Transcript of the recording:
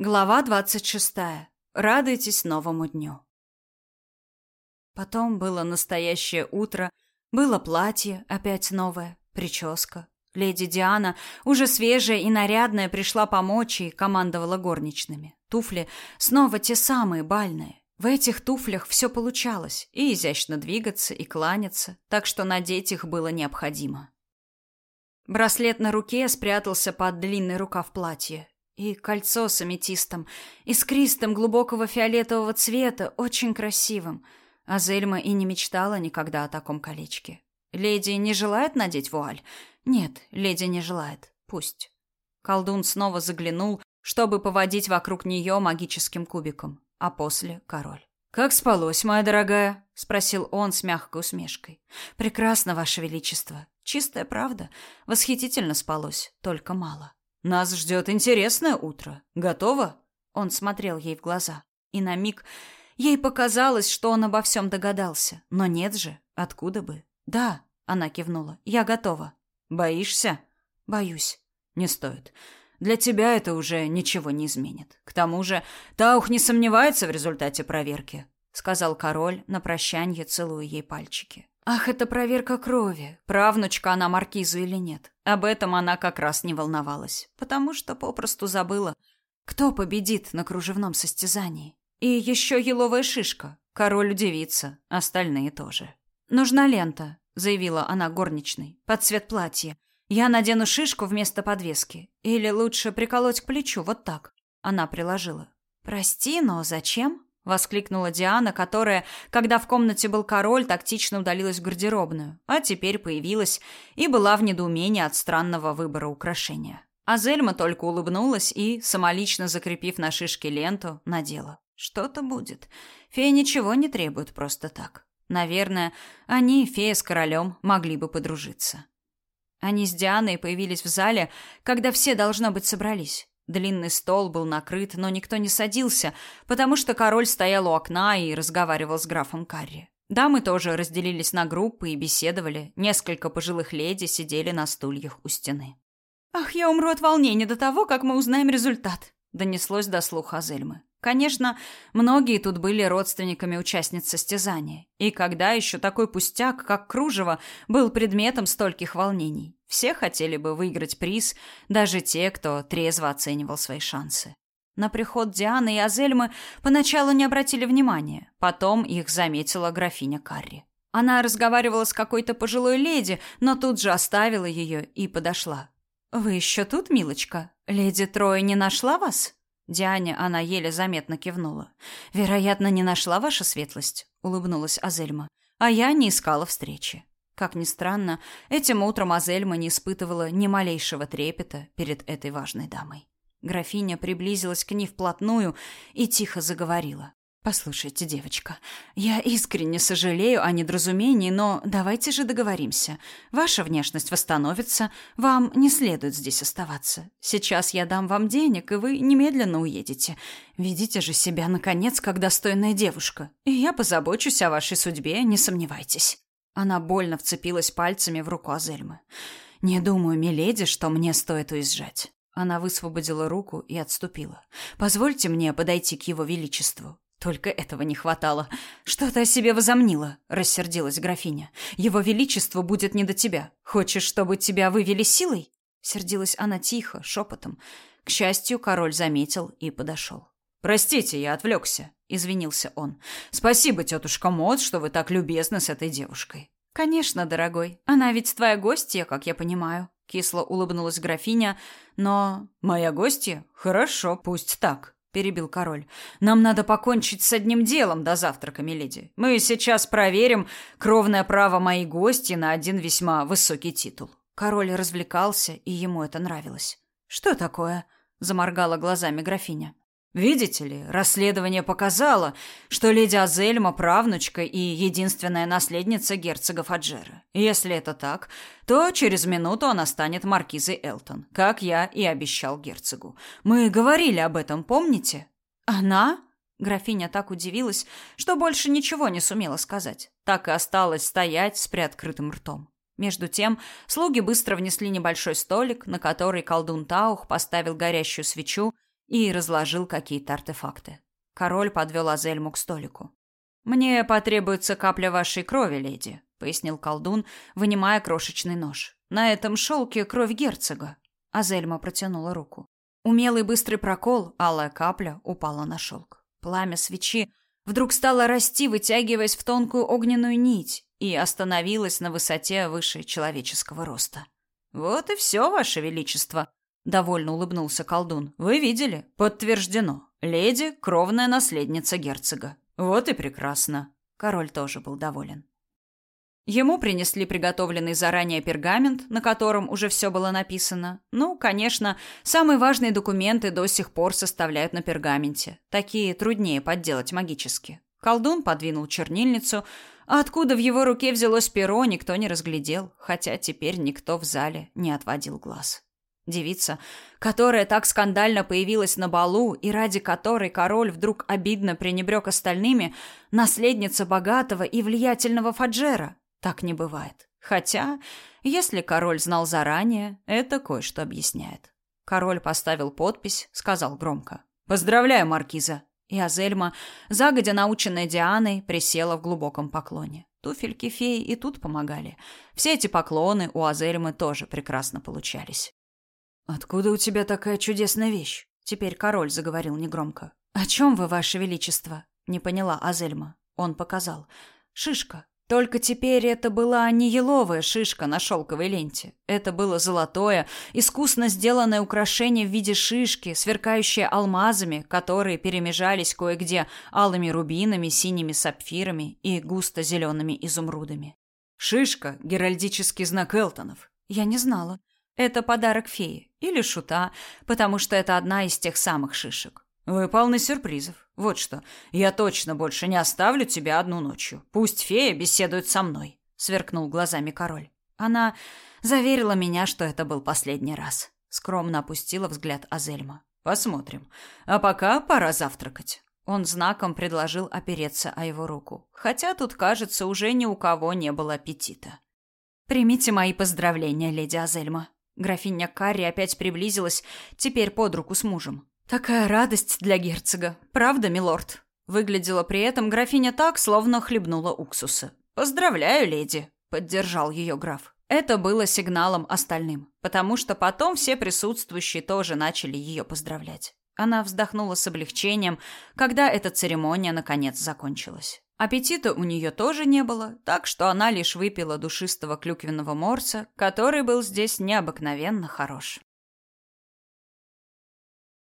Глава двадцать шестая. Радуйтесь новому дню. Потом было настоящее утро, было платье, опять новое, прическа. Леди Диана, уже свежая и нарядная, пришла помочь и командовала горничными. Туфли снова те самые, бальные. В этих туфлях все получалось, и изящно двигаться, и кланяться, так что надеть их было необходимо. Браслет на руке спрятался под длинный рукав платья, и кольцо с аметистом, искристым глубокого фиолетового цвета, очень красивым. А Зельма и не мечтала никогда о таком колечке. Леди не желает надеть вуаль? Нет, леди не желает. Пусть. Колдун снова заглянул, чтобы поводить вокруг нее магическим кубиком, а после король. «Как спалось, моя дорогая?» — спросил он с мягкой усмешкой. «Прекрасно, ваше величество. Чистая правда. Восхитительно спалось, только мало». Нас ждет интересное утро. Готова? Он смотрел ей в глаза, и на миг ей показалось, что он обо всем догадался. Но нет же, откуда бы? Да, она кивнула. Я готова. Боишься? Боюсь. Не стоит. Для тебя это уже ничего не изменит. К тому же, Таух не сомневается в результате проверки, сказал король на прощанье, целуя ей пальчики. Ах, это проверка крови. Правнучка она маркизу или нет. Об этом она как раз не волновалась, потому что попросту забыла, кто победит на кружевном состязании. И еще еловая шишка. Король удивится, остальные тоже. Нужна лента, заявила она горничной, под цвет платья. Я надену шишку вместо подвески, или лучше приколоть к плечу вот так. Она приложила. Прости, но зачем? Воскликнула Диана, которая, когда в комнате был король, тактично удалилась в гардеробную, а теперь появилась и была в недоумении от странного выбора украшения. А Зельма только улыбнулась и, самолично закрепив на шишке ленту, надела. Что-то будет. Фея ничего не требует просто так. Наверное, они, фея с королем, могли бы подружиться. Они с Дианой появились в зале, когда все, должно быть, собрались. Длинный стол был накрыт, но никто не садился, потому что король стоял у окна и разговаривал с графом Карри. Дамы тоже разделились на группы и беседовали. Несколько пожилых леди сидели на стульях у стены. «Ах, я умру от волнения до того, как мы узнаем результат», — донеслось до слуха Азельмы. Конечно, многие тут были родственниками участниц состязания. И когда еще такой пустяк, как кружево, был предметом стольких волнений? Все хотели бы выиграть приз, даже те, кто трезво оценивал свои шансы. На приход Дианы и Азельмы поначалу не обратили внимания, потом их заметила графиня Карри. Она разговаривала с какой-то пожилой леди, но тут же оставила ее и подошла. «Вы еще тут, милочка? Леди Троя не нашла вас?» Диане она еле заметно кивнула. «Вероятно, не нашла ваша светлость», — улыбнулась Азельма. «А я не искала встречи». Как ни странно, этим утром Азельма не испытывала ни малейшего трепета перед этой важной дамой. Графиня приблизилась к ней вплотную и тихо заговорила. Послушайте, девочка, я искренне сожалею о недоразумении, но давайте же договоримся. Ваша внешность восстановится, вам не следует здесь оставаться. Сейчас я дам вам денег, и вы немедленно уедете. Ведите же себя наконец как достойная девушка, и я позабочусь о вашей судьбе, не сомневайтесь. Она больно вцепилась пальцами в руку Азельмы. Не думаю, миледи, что мне стоит уезжать. Она высвободила руку и отступила. Позвольте мне подойти к его величеству. Только этого не хватало. Что ты о себе возомнила? рассердилась графиня. Его величество будет не до тебя. Хочешь, чтобы тебя вывели силой? сердилась она тихо, шепотом. К счастью, король заметил и подошел. Простите, я отвлекся», — извинился он. Спасибо, тетушка Мод, что вы так любезны с этой девушкой. Конечно, дорогой. Она ведь твоя гостья, как я понимаю. Кисло улыбнулась графиня, но моя гостья. Хорошо, пусть так перебил король. Нам надо покончить с одним делом до завтрака, миледи. Мы сейчас проверим кровное право моей гости на один весьма высокий титул. Король развлекался, и ему это нравилось. Что такое? заморгала глазами графиня. Видите ли, расследование показало, что леди Азельма правнучка и единственная наследница герцога Фаджера. Если это так, то через минуту она станет маркизой Элтон, как я и обещал герцогу. Мы говорили об этом, помните? Она? Графиня так удивилась, что больше ничего не сумела сказать. Так и осталась стоять с приоткрытым ртом. Между тем, слуги быстро внесли небольшой столик, на который колдун Таух поставил горящую свечу и разложил какие-то артефакты. Король подвел Азельму к столику. «Мне потребуется капля вашей крови, леди», — пояснил колдун, вынимая крошечный нож. «На этом шелке кровь герцога». Азельма протянула руку. Умелый быстрый прокол, алая капля упала на шелк. Пламя свечи вдруг стало расти, вытягиваясь в тонкую огненную нить, и остановилось на высоте выше человеческого роста. «Вот и все, ваше величество», — довольно улыбнулся колдун. «Вы видели? Подтверждено. Леди — кровная наследница герцога. Вот и прекрасно». Король тоже был доволен. Ему принесли приготовленный заранее пергамент, на котором уже все было написано. Ну, конечно, самые важные документы до сих пор составляют на пергаменте. Такие труднее подделать магически. Колдун подвинул чернильницу, откуда в его руке взялось перо, никто не разглядел, хотя теперь никто в зале не отводил глаз. Девица, которая так скандально появилась на балу и ради которой король вдруг обидно пренебрег остальными, наследница богатого и влиятельного Фаджера, так не бывает. Хотя, если король знал заранее, это кое-что объясняет. Король поставил подпись, сказал громко. «Поздравляю, маркиза!» И Азельма, загодя наученная Дианой, присела в глубоком поклоне. Туфельки феи и тут помогали. Все эти поклоны у Азельмы тоже прекрасно получались. «Откуда у тебя такая чудесная вещь?» Теперь король заговорил негромко. «О чем вы, ваше величество?» Не поняла Азельма. Он показал. «Шишка. Только теперь это была не еловая шишка на шелковой ленте. Это было золотое, искусно сделанное украшение в виде шишки, сверкающее алмазами, которые перемежались кое-где алыми рубинами, синими сапфирами и густо зелеными изумрудами. Шишка — геральдический знак Элтонов. Я не знала. Это подарок феи или шута, потому что это одна из тех самых шишек. Вы полны сюрпризов. Вот что, я точно больше не оставлю тебя одну ночью. Пусть фея беседует со мной, сверкнул глазами король. Она заверила меня, что это был последний раз. Скромно опустила взгляд Азельма. Посмотрим. А пока пора завтракать. Он знаком предложил опереться о его руку, хотя тут, кажется, уже ни у кого не было аппетита. Примите мои поздравления, леди Азельма. Графиня Карри опять приблизилась, теперь под руку с мужем. Такая радость для герцога. Правда, милорд? Выглядела при этом графиня так, словно хлебнула уксуса. Поздравляю, леди, поддержал ее граф. Это было сигналом остальным, потому что потом все присутствующие тоже начали ее поздравлять. Она вздохнула с облегчением, когда эта церемония наконец закончилась. Аппетита у нее тоже не было, так что она лишь выпила душистого клюквенного морса, который был здесь необыкновенно хорош.